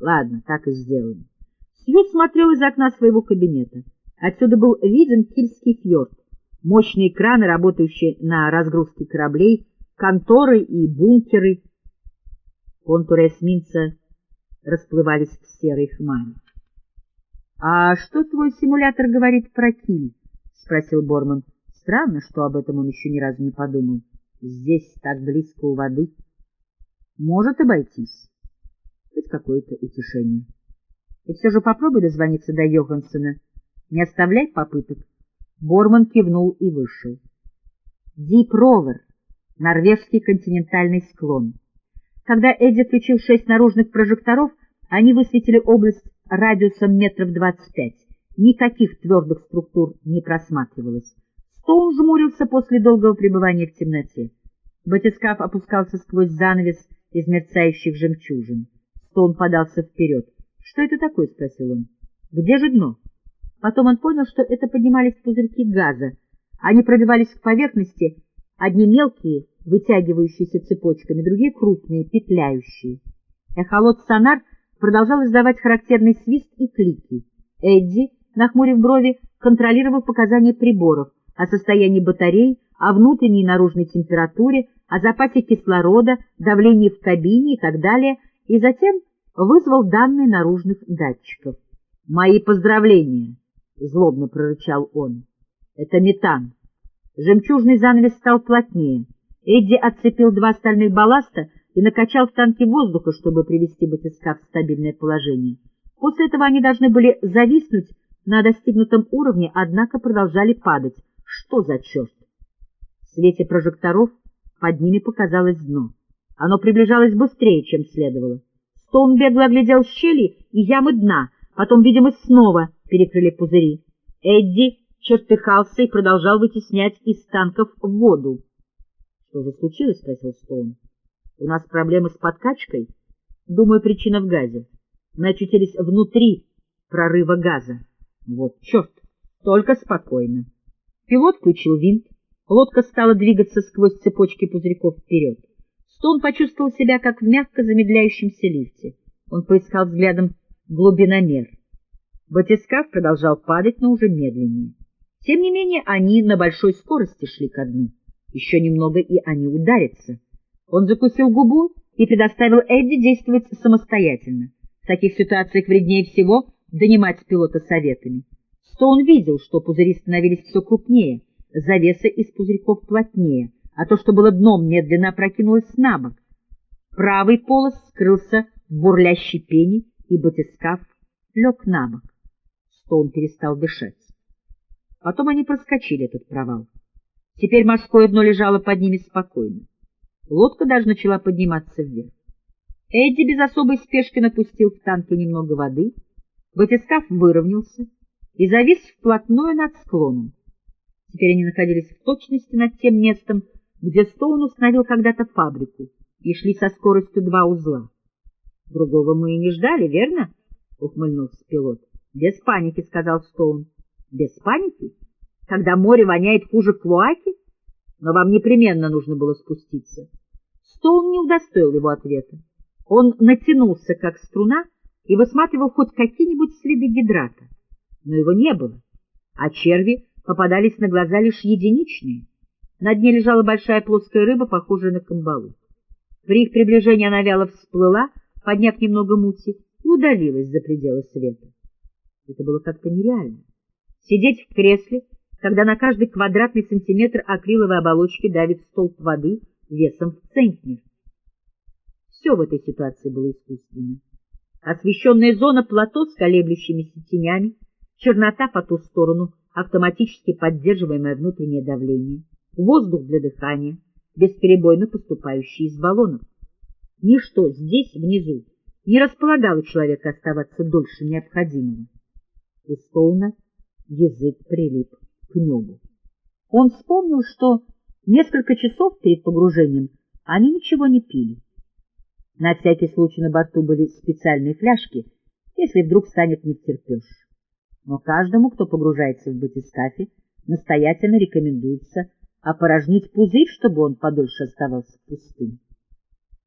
Ладно, так и сделаем. Сью смотрел из окна своего кабинета. Отсюда был виден Кильский фьорд, мощные краны, работающие на разгрузке кораблей, конторы и бункеры. Контуры эсминца расплывались в серой хмаре. — А что твой симулятор говорит про киль? — спросил Борман. Странно, что об этом он еще ни разу не подумал. Здесь так близко у воды. Может обойтись. Хоть какое-то утешение. И все же попробуй дозвониться до Йоханссона. Не оставляй попыток. Борман кивнул и вышел. Дип Ровер, норвежский континентальный склон. Когда Эдди включил шесть наружных прожекторов, они высветили область радиусом метров двадцать пять. Никаких твердых структур не просматривалось. Стоун жмурился после долгого пребывания в темноте. Батискаф опускался сквозь занавес из мерцающих жемчужин. Стоун подался вперед. — Что это такое? — спросил он. — Где же дно? Потом он понял, что это поднимались пузырьки газа. Они пробивались к поверхности, одни мелкие, вытягивающиеся цепочками, другие крупные, петляющие. Эхолот-сонар продолжал издавать характерный свист и клики. Эдди, нахмурив брови, контролировал показания приборов о состоянии батарей, о внутренней и наружной температуре, о запасе кислорода, давлении в кабине и так далее, и затем вызвал данные наружных датчиков. «Мои поздравления!» — злобно прорычал он. «Это метан». Жемчужный занавес стал плотнее. Эдди отцепил два стальных балласта и накачал в танке воздуха, чтобы привести батискаф в стабильное положение. После этого они должны были зависнуть на достигнутом уровне, однако продолжали падать. Что за черт? В свете прожекторов под ними показалось дно. Оно приближалось быстрее, чем следовало. Стоун бегло оглядел щели и ямы дна, потом, видимо, снова перекрыли пузыри. Эдди чертыхался и продолжал вытеснять из танков воду. — Что же случилось? — спросил Стоун. — У нас проблемы с подкачкой? Думаю, причина в газе. Мы очутились внутри прорыва газа. Вот черт! Только спокойно. Пилот включил винт. Лодка стала двигаться сквозь цепочки пузырьков вперед. Стоун почувствовал себя, как в мягко замедляющемся лифте. Он поискал взглядом глубиномер. Батискаф продолжал падать, но уже медленнее. Тем не менее, они на большой скорости шли ко дну. Еще немного, и они ударятся. Он закусил губу и предоставил Эдди действовать самостоятельно. В таких ситуациях вреднее всего донимать пилота советами. Стоун видел, что пузыри становились все крупнее, завеса из пузырьков плотнее, а то, что было дном, медленно опрокинулось на бок. Правый полос скрылся в бурлящей пене, и батискаф лег на бок. Стоун перестал дышать. Потом они проскочили этот провал. Теперь морское дно лежало под ними спокойно. Лодка даже начала подниматься вверх. Эдди без особой спешки напустил в танки немного воды, батискаф выровнялся и завис вплотную над склоном. Теперь они находились в точности над тем местом, где Стоун установил когда-то фабрику, и шли со скоростью два узла. — Другого мы и не ждали, верно? — ухмыльнулся пилот. — Без паники, — сказал Стоун. — Без паники? Когда море воняет хуже клоаки? Но вам непременно нужно было спуститься. Стоун не удостоил его ответа. Он натянулся, как струна, и высматривал хоть какие-нибудь следы гидрата. Но его не было, а черви попадались на глаза лишь единичные. На дне лежала большая плоская рыба, похожая на камбалу. При их приближении она вяло всплыла, подняв немного мути, и удалилась за пределы света. Это было как-то нереально. Сидеть в кресле, когда на каждый квадратный сантиметр акриловой оболочки давит столб воды весом в центнер. Все в этой ситуации было искусственно. Освещенная зона плато с колеблющимися тенями, чернота по ту сторону, автоматически поддерживаемое внутреннее давление, воздух для дыхания, бесперебойно поступающий из баллонов. Ничто здесь, внизу, не располагало человека оставаться дольше необходимого. У Стоуна язык прилип к небу. Он вспомнил, что несколько часов перед погружением они ничего не пили. На всякий случай на борту были специальные фляжки, если вдруг станет не втерпеж. Но каждому, кто погружается в батискафе, настоятельно рекомендуется опорожнить пузырь, чтобы он подольше оставался пустым.